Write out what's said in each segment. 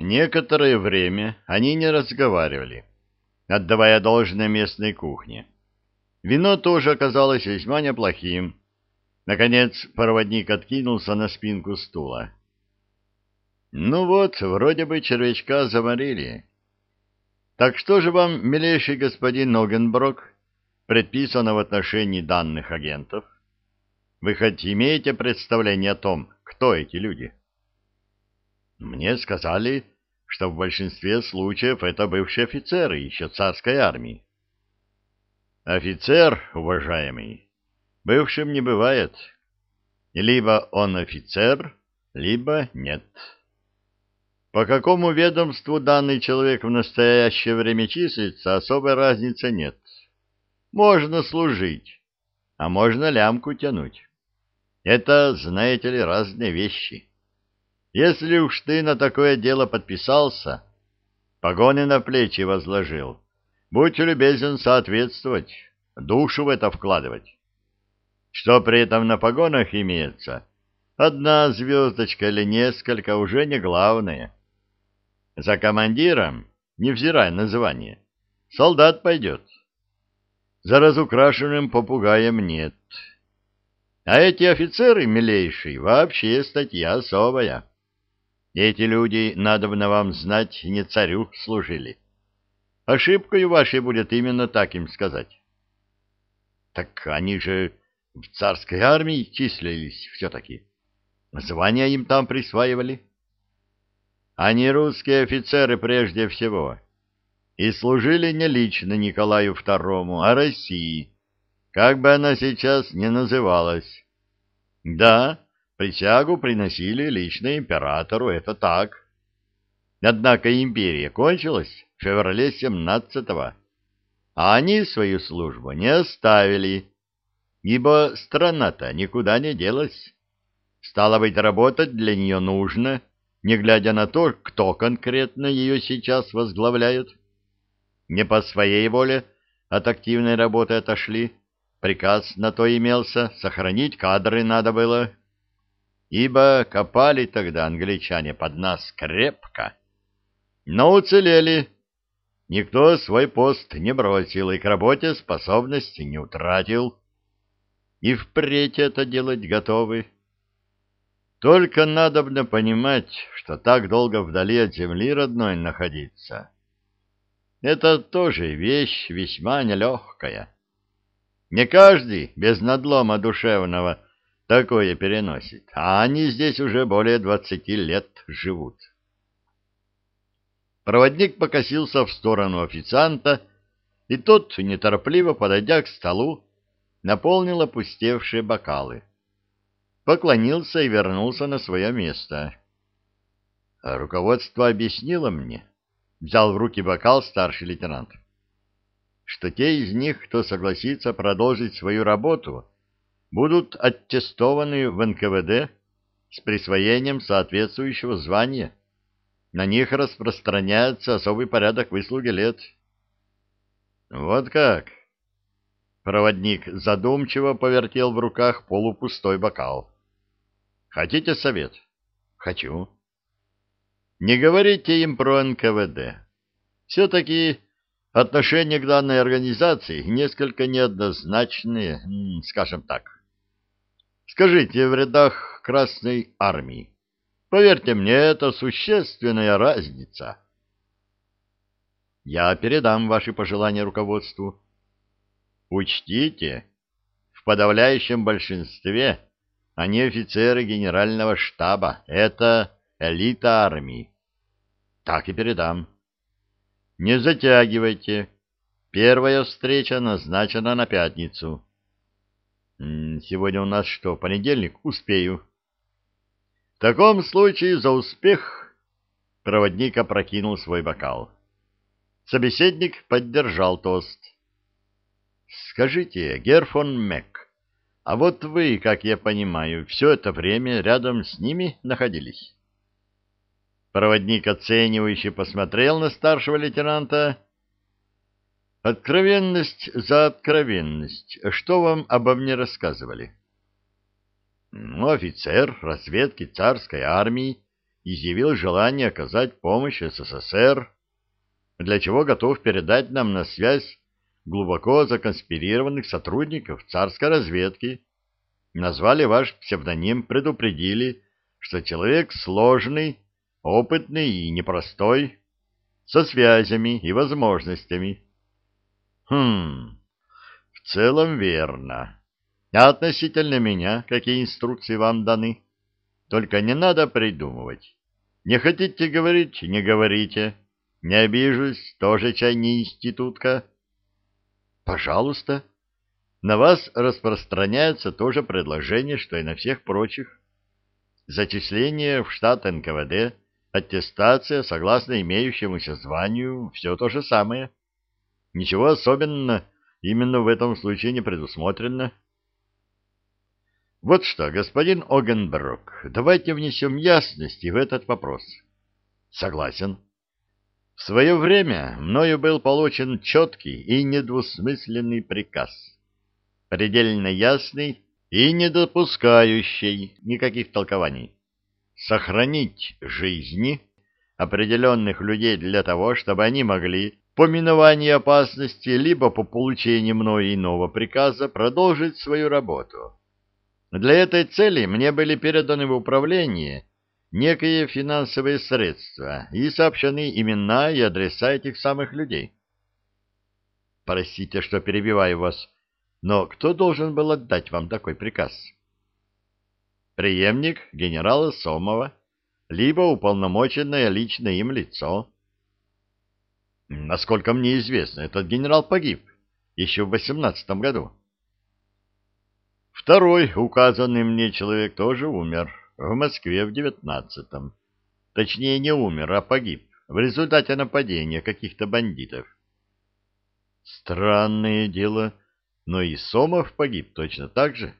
Некоторое время они не разговаривали, отдавая должное местной кухне. Вино тоже оказалось весьма неплохим. Наконец проводник откинулся на спинку стула. «Ну вот, вроде бы червячка заморили. Так что же вам, милейший господин Ногенброк, предписано в отношении данных агентов? Вы хоть имеете представление о том, кто эти люди?» Мне сказали, что в большинстве случаев это бывшие офицеры еще царской армии. Офицер, уважаемый, бывшим не бывает. Либо он офицер, либо нет. По какому ведомству данный человек в настоящее время числится, особой разницы нет. Можно служить, а можно лямку тянуть. Это, знаете ли, разные вещи. Если уж ты на такое дело подписался, погоны на плечи возложил, будь любезен соответствовать, душу в это вкладывать. Что при этом на погонах имеется, одна звездочка или несколько уже не главное. За командиром, невзирая на звание, солдат пойдет. За разукрашенным попугаем нет. А эти офицеры, милейший, вообще статья особая. Эти люди, надобно вам знать, не царю служили. Ошибкой вашей будет именно так им сказать. Так они же в царской армии числились все-таки. Звания им там присваивали. Они русские офицеры прежде всего. И служили не лично Николаю II, а России, как бы она сейчас ни называлась. Да, Присягу приносили лично императору, это так. Однако империя кончилась в феврале 17-го, а они свою службу не оставили, ибо страна-то никуда не делась. Стало быть, работать для нее нужно, не глядя на то, кто конкретно ее сейчас возглавляет. Не по своей воле от активной работы отошли, приказ на то имелся, сохранить кадры надо было ибо копали тогда англичане под нас крепко. Но уцелели. Никто свой пост не бросил и к работе способности не утратил. И впредь это делать готовы. Только надобно понимать, что так долго вдали от земли родной находиться. Это тоже вещь весьма нелегкая. Не каждый без надлома душевного такое переносит, а они здесь уже более двадцати лет живут. Проводник покосился в сторону официанта, и тот, неторопливо подойдя к столу, наполнил опустевшие бокалы. Поклонился и вернулся на свое место. Руководство объяснило мне, взял в руки бокал старший лейтенант, что те из них, кто согласится продолжить свою работу, будут аттестованы в НКВД с присвоением соответствующего звания. На них распространяется особый порядок выслуги лет. Вот как? Проводник задумчиво повертел в руках полупустой бокал. Хотите совет? Хочу. Не говорите им про НКВД. Все-таки отношения к данной организации несколько неоднозначные, скажем так. Скажите, в рядах Красной Армии. Поверьте мне, это существенная разница. Я передам ваши пожелания руководству. Учтите, в подавляющем большинстве они офицеры генерального штаба. Это элита армии. Так и передам. Не затягивайте. Первая встреча назначена на пятницу. Сегодня у нас что, понедельник? Успею. В таком случае за успех проводник опрокинул свой бокал. Собеседник поддержал тост. Скажите, Герфон Мек, а вот вы, как я понимаю, все это время рядом с ними находились? Проводник оценивающе посмотрел на старшего лейтенанта Откровенность за откровенность. Что вам обо мне рассказывали? Ну, офицер разведки царской армии, изъявил желание оказать помощь СССР, для чего готов передать нам на связь глубоко законспирированных сотрудников царской разведки. Назвали ваш псевдоним, предупредили, что человек сложный, опытный и непростой, со связями и возможностями. Хм, в целом верно. А относительно меня, какие инструкции вам даны? Только не надо придумывать. Не хотите говорить — не говорите. Не обижусь, тоже чай не институтка. Пожалуйста. На вас распространяется то же предложение, что и на всех прочих. Зачисление в штат НКВД, аттестация согласно имеющемуся званию, все то же самое. Ничего особенного именно в этом случае не предусмотрено. Вот что, господин Огенбрук, давайте внесем ясности в этот вопрос. Согласен. В свое время мною был получен четкий и недвусмысленный приказ, предельно ясный и не допускающий никаких толкований. Сохранить жизни определенных людей для того, чтобы они могли по миновании опасности либо по получении мною иного приказа продолжить свою работу. Для этой цели мне были переданы в управление некие финансовые средства и сообщены имена и адреса этих самых людей. Простите, что перебиваю вас, но кто должен был отдать вам такой приказ? Преемник генерала Сомова, либо уполномоченное лично им лицо. Насколько мне известно, этот генерал погиб еще в восемнадцатом году. Второй указанный мне человек тоже умер в Москве в девятнадцатом. Точнее, не умер, а погиб в результате нападения каких-то бандитов. Странное дело, но и Сомов погиб точно так же.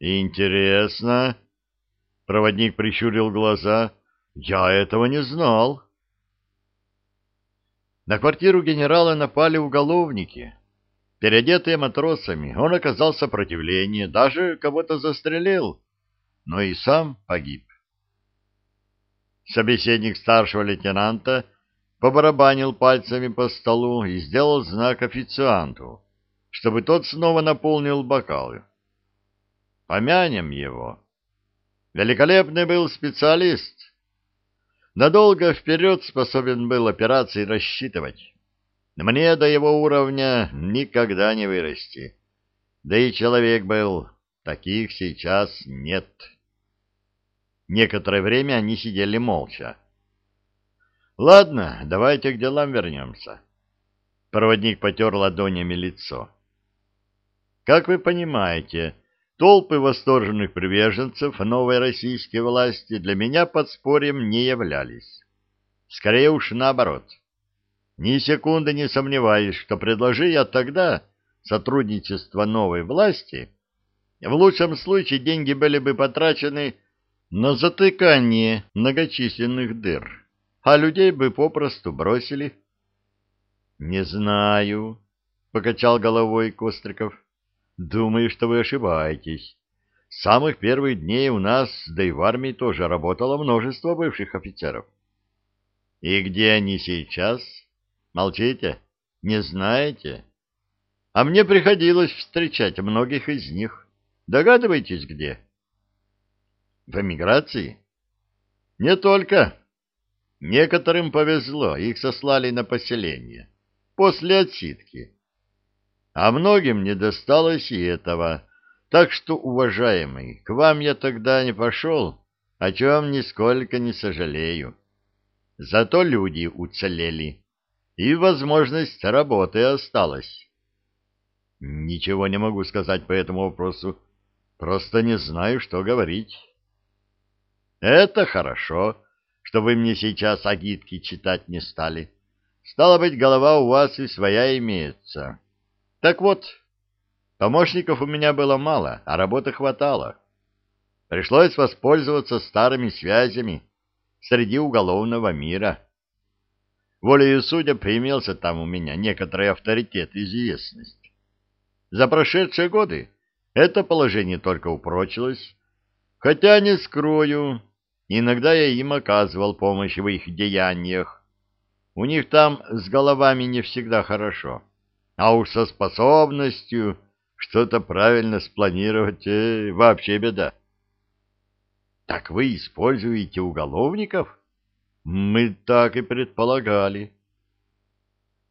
Интересно. Проводник прищурил глаза. Я этого не знал. На квартиру генерала напали уголовники. Переодетые матросами, он оказал сопротивление, даже кого-то застрелил но и сам погиб. Собеседник старшего лейтенанта побарабанил пальцами по столу и сделал знак официанту, чтобы тот снова наполнил бокалы. Помянем его. Великолепный был специалист. Надолго вперед способен был операции рассчитывать. Мне до его уровня никогда не вырасти. Да и человек был, таких сейчас нет. Некоторое время они сидели молча. «Ладно, давайте к делам вернемся». Проводник потер ладонями лицо. «Как вы понимаете, толпы восторженных приверженцев новой российской власти для меня подспорьем не являлись. Скорее уж наоборот. Ни секунды не сомневаюсь, что предложи я тогда сотрудничество новой власти, в лучшем случае деньги были бы потрачены на затыкание многочисленных дыр, а людей бы попросту бросили. — Не знаю, — покачал головой Костриков. — Думаю, что вы ошибаетесь. С самых первых дней у нас, да и в армии тоже работало множество бывших офицеров. — И где они сейчас? Молчите? Не знаете? А мне приходилось встречать многих из них. Догадываетесь, где? — в эмиграции? Не только. Некоторым повезло, их сослали на поселение. После отсидки. А многим не досталось и этого. Так что, уважаемый, к вам я тогда не пошел, о чем нисколько не сожалею. Зато люди уцелели, и возможность работы осталась. Ничего не могу сказать по этому вопросу. Просто не знаю, что говорить. Это хорошо, что вы мне сейчас агитки читать не стали. Стало быть, голова у вас и своя имеется. Так вот, помощников у меня было мало, а работы хватало. Пришлось воспользоваться старыми связями среди уголовного мира. Волею судя, поимелся там у меня некоторый авторитет и известность. За прошедшие годы это положение только упрочилось, хотя, не скрою, иногда я им оказывал помощь в их деяниях. У них там с головами не всегда хорошо, а уж со способностью что-то правильно спланировать э, вообще беда. Так вы используете уголовников? Мы так и предполагали.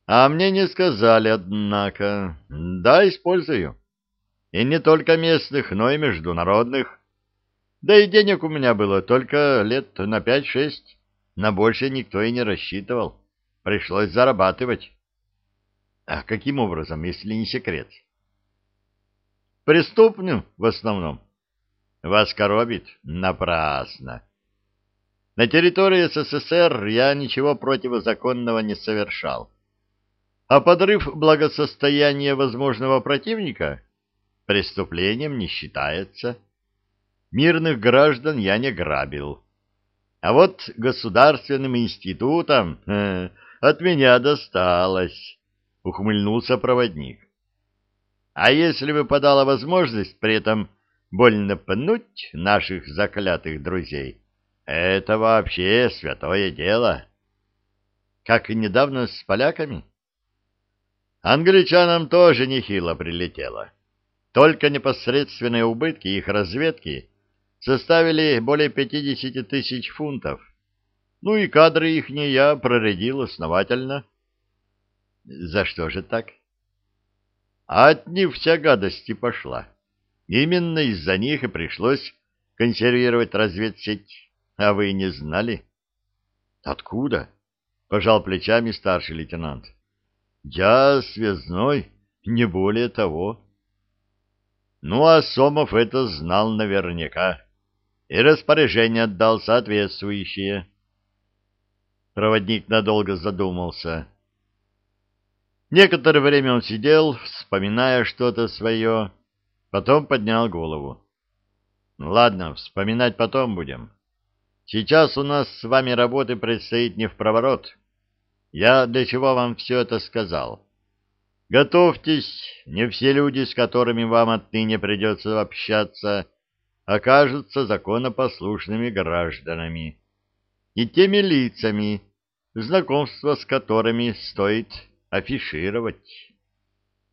А мне не сказали, однако. Да, использую. И не только местных, но и международных. Да и денег у меня было только лет на пять-шесть. На больше никто и не рассчитывал. Пришлось зарабатывать. А каким образом, если не секрет? Преступным в основном. Вас коробит? Напрасно. На территории СССР я ничего противозаконного не совершал. А подрыв благосостояния возможного противника преступлением не считается. Мирных граждан я не грабил. А вот государственным институтам э, от меня досталось, — ухмыльнулся проводник. А если бы подала возможность при этом больно пнуть наших заклятых друзей, это вообще святое дело. Как и недавно с поляками. Англичанам тоже нехило прилетело. Только непосредственные убытки их разведки составили более 50 тысяч фунтов. Ну и кадры их не я проредил основательно. За что же так? от них вся гадость и пошла. Именно из-за них и пришлось консервировать разведсеть. А вы не знали? Откуда? Пожал плечами старший лейтенант. Я связной, не более того. Ну, а Сомов это знал наверняка и распоряжение отдал соответствующее. Проводник надолго задумался. Некоторое время он сидел, вспоминая что-то свое, потом поднял голову. Ладно, вспоминать потом будем. Сейчас у нас с вами работы предстоит не в проворот. Я для чего вам все это сказал? Готовьтесь, не все люди, с которыми вам отныне придется общаться, окажутся законопослушными гражданами и теми лицами, знакомство с которыми стоит афишировать.